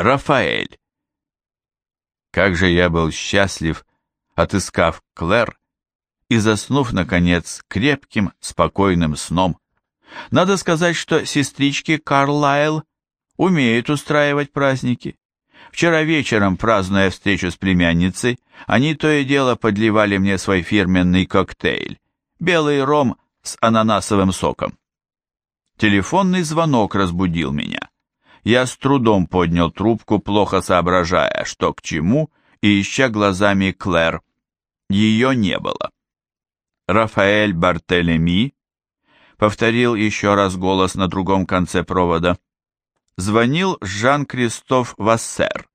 Рафаэль. Как же я был счастлив, отыскав Клэр и заснув, наконец, крепким, спокойным сном. Надо сказать, что сестрички Карлайл умеют устраивать праздники. Вчера вечером, празднуя встречу с племянницей, они то и дело подливали мне свой фирменный коктейль – белый ром с ананасовым соком. Телефонный звонок разбудил меня. Я с трудом поднял трубку, плохо соображая, что к чему, и ища глазами Клэр. Ее не было. «Рафаэль Бартелеми?» Повторил еще раз голос на другом конце провода. Звонил Жан-Кристоф Вассер.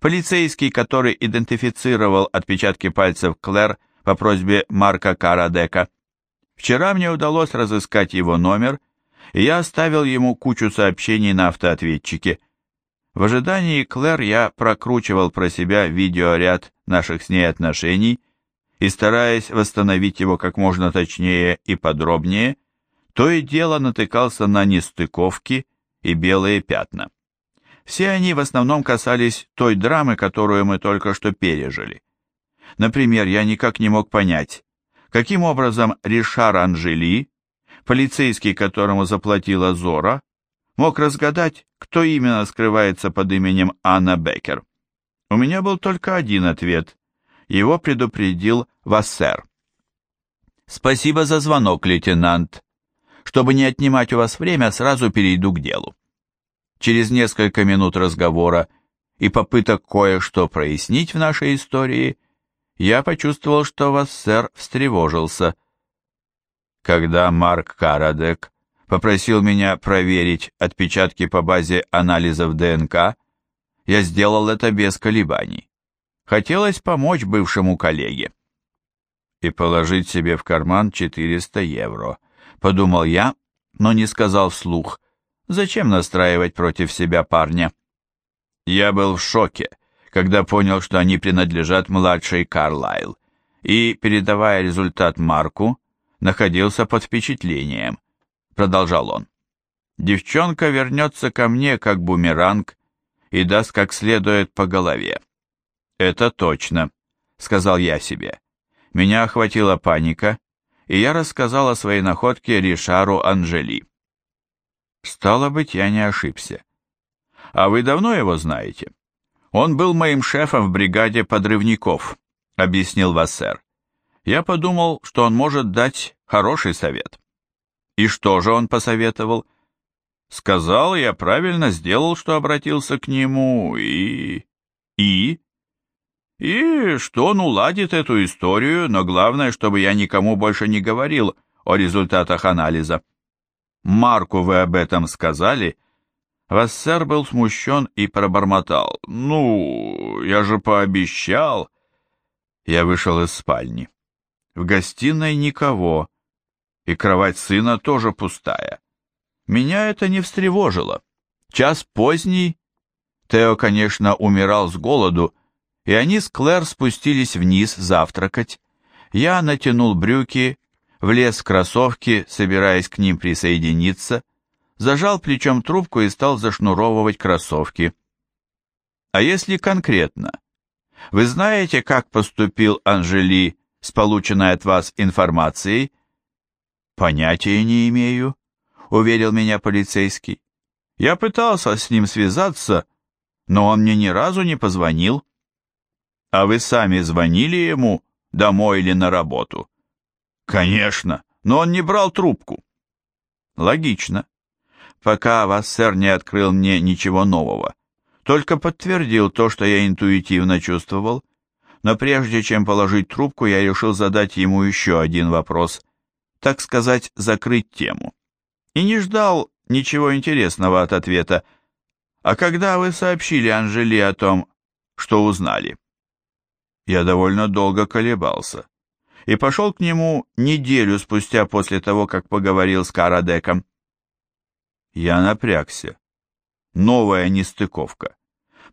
Полицейский, который идентифицировал отпечатки пальцев Клэр по просьбе Марка Карадека. Вчера мне удалось разыскать его номер я оставил ему кучу сообщений на автоответчике. В ожидании Клэр я прокручивал про себя видеоряд наших с ней отношений и, стараясь восстановить его как можно точнее и подробнее, то и дело натыкался на нестыковки и белые пятна. Все они в основном касались той драмы, которую мы только что пережили. Например, я никак не мог понять, каким образом Ришар Анжели, Полицейский, которому заплатила Зора, мог разгадать, кто именно скрывается под именем Анна Беккер. У меня был только один ответ. Его предупредил Вассер. «Спасибо за звонок, лейтенант. Чтобы не отнимать у вас время, сразу перейду к делу». Через несколько минут разговора и попыток кое-что прояснить в нашей истории, я почувствовал, что Вассер встревожился – когда Марк Карадек попросил меня проверить отпечатки по базе анализов ДНК, я сделал это без колебаний. Хотелось помочь бывшему коллеге. И положить себе в карман 400 евро, подумал я, но не сказал вслух. Зачем настраивать против себя парня? Я был в шоке, когда понял, что они принадлежат младшей Карлайл, и, передавая результат Марку, находился под впечатлением, продолжал он. Девчонка вернется ко мне, как бумеранг, и даст как следует по голове. Это точно, сказал я себе. Меня охватила паника, и я рассказал о своей находке Ришару Анжели. Стало быть, я не ошибся. А вы давно его знаете? Он был моим шефом в бригаде подрывников, объяснил Вассер. Я подумал, что он может дать хороший совет. И что же он посоветовал? Сказал, я правильно сделал, что обратился к нему, и... И? И что он уладит эту историю, но главное, чтобы я никому больше не говорил о результатах анализа. Марку вы об этом сказали? Вассер был смущен и пробормотал. Ну, я же пообещал. Я вышел из спальни. В гостиной никого, и кровать сына тоже пустая. Меня это не встревожило. Час поздний. Тео, конечно, умирал с голоду, и они с Клэр спустились вниз завтракать. Я натянул брюки, влез в кроссовки, собираясь к ним присоединиться, зажал плечом трубку и стал зашнуровывать кроссовки. А если конкретно? Вы знаете, как поступил Анжели с полученной от вас информацией?» «Понятия не имею», — уверил меня полицейский. «Я пытался с ним связаться, но он мне ни разу не позвонил». «А вы сами звонили ему домой или на работу?» «Конечно, но он не брал трубку». «Логично. Пока вас, сэр, не открыл мне ничего нового, только подтвердил то, что я интуитивно чувствовал, но прежде чем положить трубку, я решил задать ему еще один вопрос, так сказать, закрыть тему. И не ждал ничего интересного от ответа. «А когда вы сообщили Анжели о том, что узнали?» Я довольно долго колебался и пошел к нему неделю спустя после того, как поговорил с Карадеком. Я напрягся. Новая нестыковка.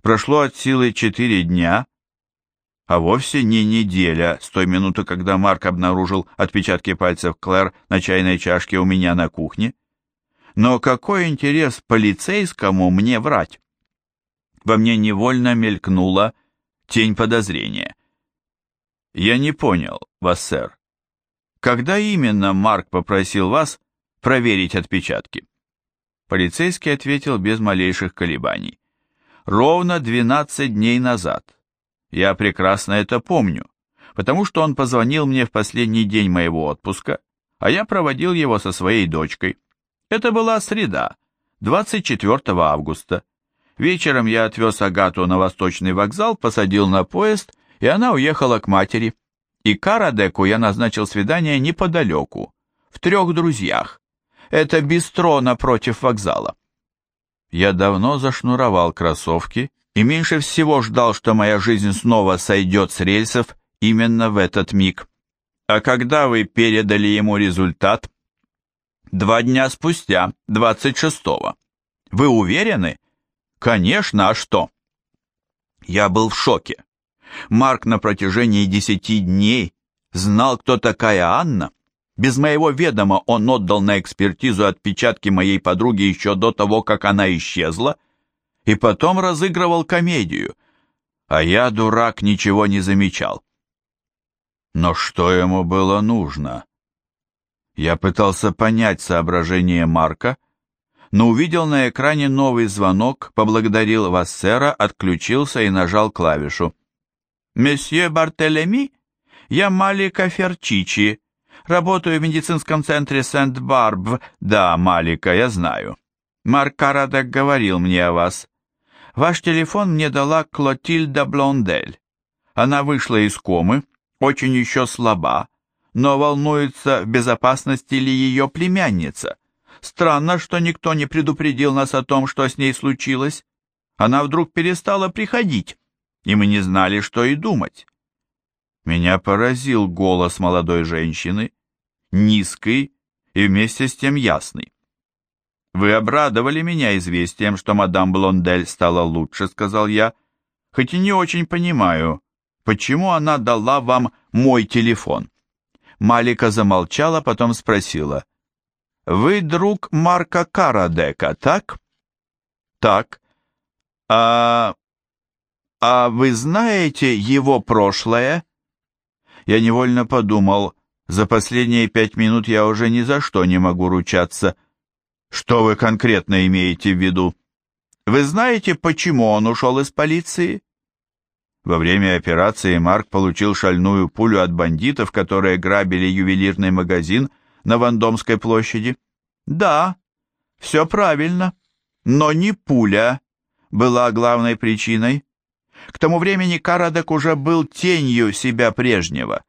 Прошло от силы четыре дня, а вовсе не неделя, с той минуты, когда Марк обнаружил отпечатки пальцев Клэр на чайной чашке у меня на кухне. Но какой интерес полицейскому мне врать? Во мне невольно мелькнула тень подозрения. Я не понял вас, сэр. Когда именно Марк попросил вас проверить отпечатки? Полицейский ответил без малейших колебаний. Ровно 12 дней назад я прекрасно это помню, потому что он позвонил мне в последний день моего отпуска, а я проводил его со своей дочкой. Это была среда, 24 августа. Вечером я отвез Агату на восточный вокзал, посадил на поезд, и она уехала к матери. И Карадеку я назначил свидание неподалеку, в трех друзьях. Это бистро напротив вокзала. Я давно зашнуровал кроссовки и меньше всего ждал, что моя жизнь снова сойдет с рельсов именно в этот миг. А когда вы передали ему результат? Два дня спустя, 26-го. Вы уверены? Конечно, а что? Я был в шоке. Марк на протяжении десяти дней знал, кто такая Анна. Без моего ведома он отдал на экспертизу отпечатки моей подруги еще до того, как она исчезла, и потом разыгрывал комедию, а я, дурак, ничего не замечал. Но что ему было нужно? Я пытался понять соображение Марка, но увидел на экране новый звонок, поблагодарил Вассера, отключился и нажал клавишу. «Месье Бартелеми, я Малика Ферчичи, работаю в медицинском центре Сент-Барб. Да, Малика, я знаю. Марк Карадек говорил мне о вас. Ваш телефон мне дала Клотильда Блондель. Она вышла из комы, очень еще слаба, но волнуется, в безопасности ли ее племянница. Странно, что никто не предупредил нас о том, что с ней случилось. Она вдруг перестала приходить, и мы не знали, что и думать. Меня поразил голос молодой женщины, низкий и вместе с тем ясный. «Вы обрадовали меня известием, что мадам Блондель стала лучше», — сказал я, «хоть и не очень понимаю, почему она дала вам мой телефон». Малика замолчала, потом спросила, «Вы друг Марка Карадека, так?» «Так». «А... а вы знаете его прошлое?» Я невольно подумал, за последние пять минут я уже ни за что не могу ручаться, — что вы конкретно имеете в виду? Вы знаете, почему он ушел из полиции? Во время операции Марк получил шальную пулю от бандитов, которые грабили ювелирный магазин на Вандомской площади. Да, все правильно, но не пуля была главной причиной. К тому времени Карадек уже был тенью себя прежнего,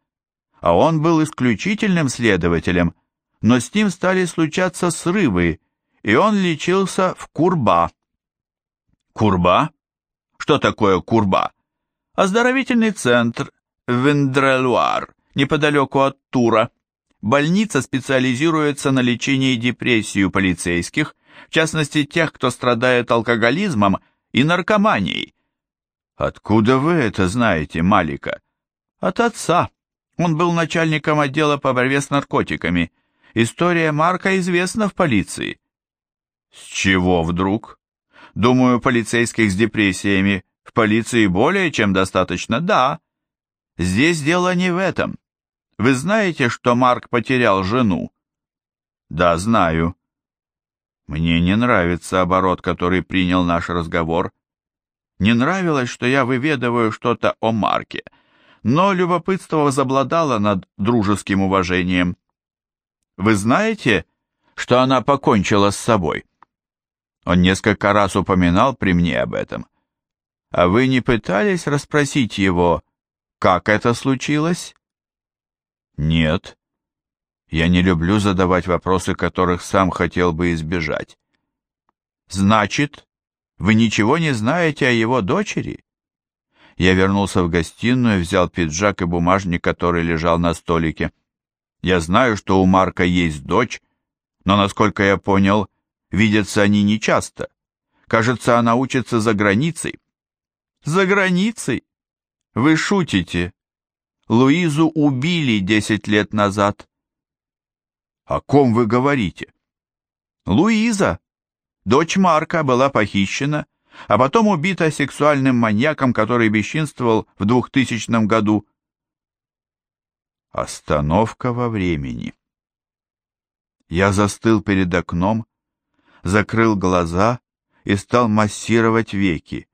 а он был исключительным следователем, но с ним стали случаться срывы, и он лечился в Курба. Курба? Что такое Курба? Оздоровительный центр Вендрелуар, неподалеку от Тура. Больница специализируется на лечении депрессии у полицейских, в частности тех, кто страдает алкоголизмом и наркоманией. Откуда вы это знаете, Малика? От отца. Он был начальником отдела по борьбе с наркотиками. История Марка известна в полиции. С чего вдруг? Думаю, полицейских с депрессиями в полиции более чем достаточно, да. Здесь дело не в этом. Вы знаете, что Марк потерял жену? Да, знаю. Мне не нравится оборот, который принял наш разговор. Не нравилось, что я выведываю что-то о Марке, но любопытство возобладало над дружеским уважением. Вы знаете, что она покончила с собой? Он несколько раз упоминал при мне об этом. А вы не пытались расспросить его, как это случилось? Нет. Я не люблю задавать вопросы, которых сам хотел бы избежать. Значит, вы ничего не знаете о его дочери? Я вернулся в гостиную, взял пиджак и бумажник, который лежал на столике. Я знаю, что у Марка есть дочь, но, насколько я понял, Видятся они нечасто. Кажется, она учится за границей. За границей? Вы шутите. Луизу убили десять лет назад. О ком вы говорите? Луиза, дочь Марка, была похищена, а потом убита сексуальным маньяком, который бесчинствовал в 2000 году. Остановка во времени. Я застыл перед окном, закрыл глаза и стал массировать веки.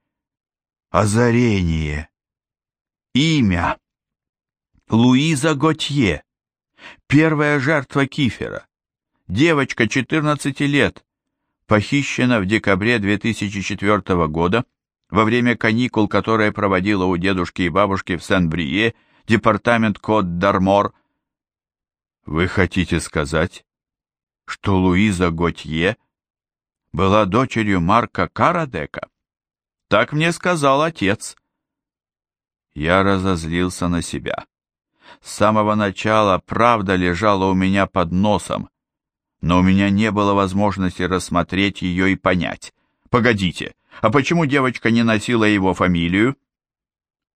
Озарение. Имя. Луиза Готье. Первая жертва кифера. Девочка 14 лет. Похищена в декабре 2004 года во время каникул, которые проводила у дедушки и бабушки в Сен-Брие, департамент Кот-Дармор. Вы хотите сказать, что Луиза Готье – была дочерью Марка Карадека. Так мне сказал отец. Я разозлился на себя. С самого начала правда лежала у меня под носом, но у меня не было возможности рассмотреть ее и понять. Погодите, а почему девочка не носила его фамилию?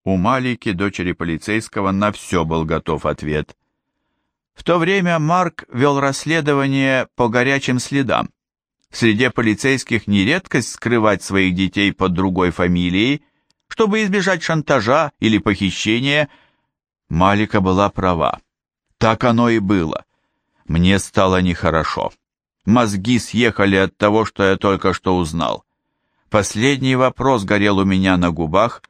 У Малики, дочери полицейского, на все был готов ответ. В то время Марк вел расследование по горячим следам. В среде полицейских не редкость скрывать своих детей под другой фамилией, чтобы избежать шантажа или похищения. Малика была права. Так оно и было. Мне стало нехорошо. Мозги съехали от того, что я только что узнал. Последний вопрос горел у меня на губах,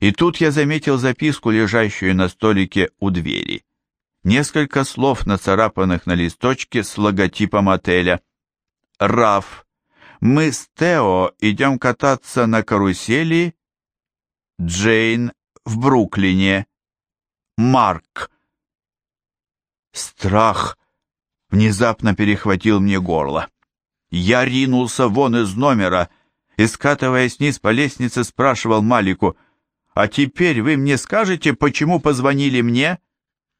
и тут я заметил записку, лежащую на столике у двери. Несколько слов, нацарапанных на листочке с логотипом отеля — Раф, мы с Тео идем кататься на карусели. Джейн в Бруклине. Марк. Страх внезапно перехватил мне горло. Я ринулся вон из номера и, скатываясь вниз по лестнице, спрашивал Малику, «А теперь вы мне скажете, почему позвонили мне?»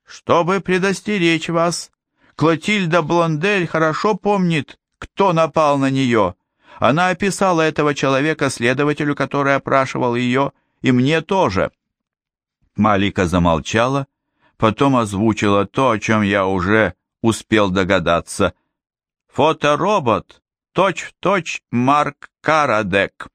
«Чтобы предостеречь вас. Клотильда Блондель хорошо помнит, кто напал на нее. Она описала этого человека следователю, который опрашивал ее, и мне тоже». Малика замолчала, потом озвучила то, о чем я уже успел догадаться. «Фоторобот, точь-в-точь -точь Марк Карадек».